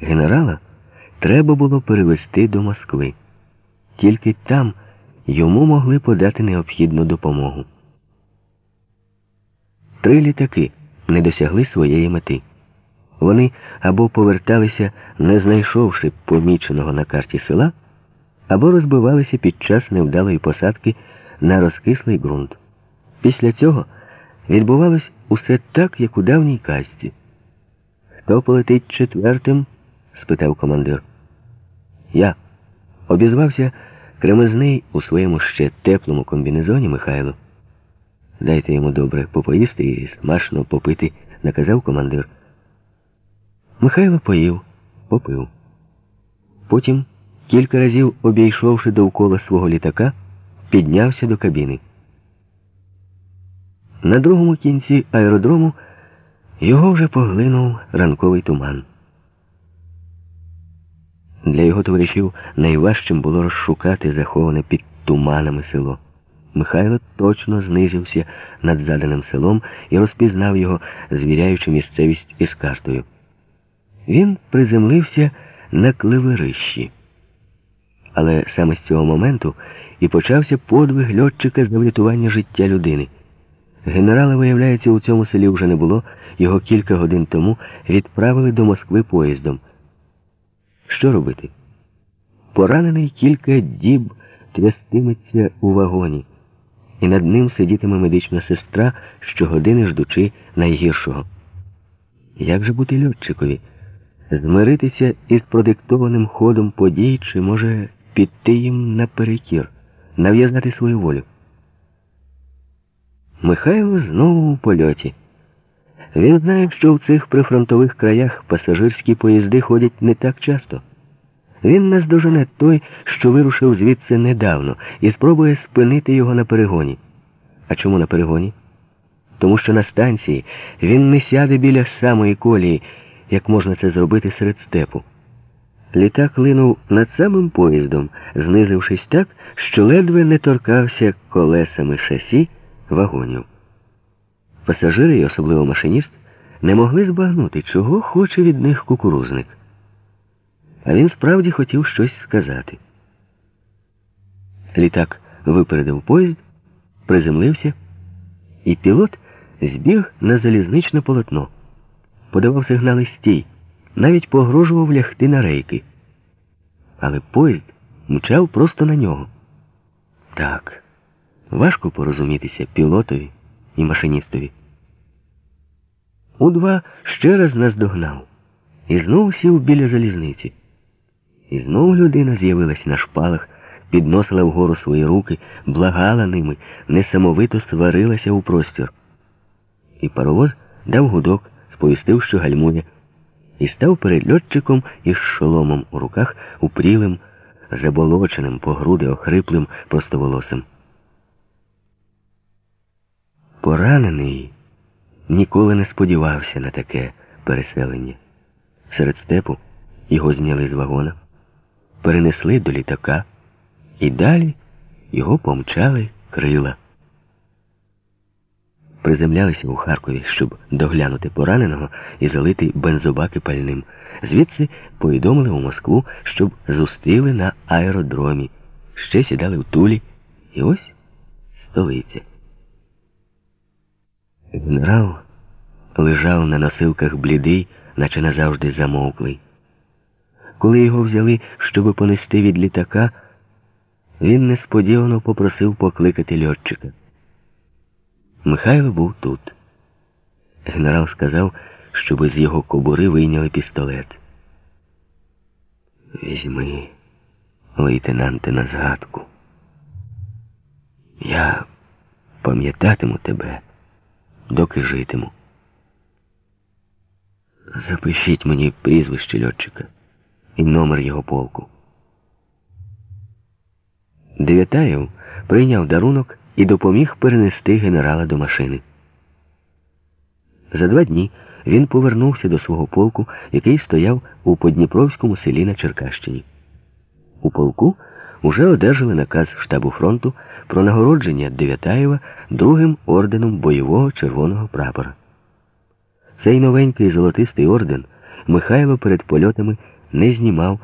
Генерала треба було перевести до Москви. Тільки там йому могли подати необхідну допомогу. Три літаки не досягли своєї мети. Вони або поверталися, не знайшовши поміченого на карті села, або розбивалися під час невдалої посадки на розкислий ґрунт. Після цього відбувалось усе так, як у давній казці. Хто полетить четвертим? Спитав командир. Я обізвався кремезний у своєму ще теплому комбінезоні Михайло. Дайте йому добре попоїсти і смачно попити, наказав командир. Михайло поїв, попив. Потім, кілька разів обійшовши довкола свого літака, піднявся до кабіни. На другому кінці аеродрому його вже поглинув ранковий туман. Для його товаришів найважчим було розшукати заховане під туманами село. Михайло точно знизився над заданим селом і розпізнав його, звіряючи місцевість із картою. Він приземлився на кливерищі. Але саме з цього моменту і почався подвиг льотчика за врятування життя людини. Генерала, виявляється, у цьому селі вже не було, його кілька годин тому відправили до Москви поїздом. Що робити? Поранений кілька діб трястиметься у вагоні, і над ним сидітиме медична сестра, щогодини ждучи найгіршого. Як же бути льотчикові? Змиритися із продиктованим ходом подій, чи може піти їм наперекір, нав'язати свою волю? Михайло знову у польоті. Він знає, що в цих прифронтових краях пасажирські поїзди ходять не так часто. Він наздожене той, що вирушив звідси недавно, і спробує спинити його на перегоні. А чому на перегоні? Тому що на станції він не сяде біля самої колії, як можна це зробити серед степу. Літак линув над самим поїздом, знизившись так, що ледве не торкався колесами шасі вагонів. Пасажири, і особливо машиніст, не могли збагнути, чого хоче від них кукурузник. А він справді хотів щось сказати. Літак випередив поїзд, приземлився, і пілот збіг на залізничне полотно, подавав сигнали стій, навіть погрожував лягти на рейки. Але поїзд мчав просто на нього. Так, важко порозумітися пілотові і машиністові. У-2 ще раз наздогнав і знов сів біля залізниці. І знову людина з'явилась на шпалах, підносила вгору свої руки, благала ними, несамовито сварилася у простір. І паровоз дав гудок, сповістив, що гальмує, і став перед льотчиком із шоломом у руках упрілим, заболоченим по груди охриплим простоволосим. Поранений ніколи не сподівався на таке переселення. Серед степу його зняли з вагона, перенесли до літака, і далі його помчали крила. Приземлялися у Харкові, щоб доглянути пораненого і залити бензобаки пальним. Звідси повідомили у Москву, щоб зустріли на аеродромі. Ще сідали в Тулі. І ось столиця. Генерал лежав на носилках блідий, наче назавжди замовклий. Коли його взяли, щоби понести від літака, він несподівано попросив покликати льотчика. Михайло був тут. Генерал сказав, щоби з його кобури вийняли пістолет. Візьми, лейтенанте, на згадку. Я пам'ятатиму тебе доки житиму. Запишіть мені прізвище льотчика і номер його полку. Дев'ятаєв прийняв дарунок і допоміг перенести генерала до машини. За два дні він повернувся до свого полку, який стояв у Подніпровському селі на Черкащині. У полку уже одержали наказ штабу фронту про нагородження Дев'ятаєва другим орденом бойового червоного прапора. Цей новенький золотистий орден Михайло перед польотами не знімав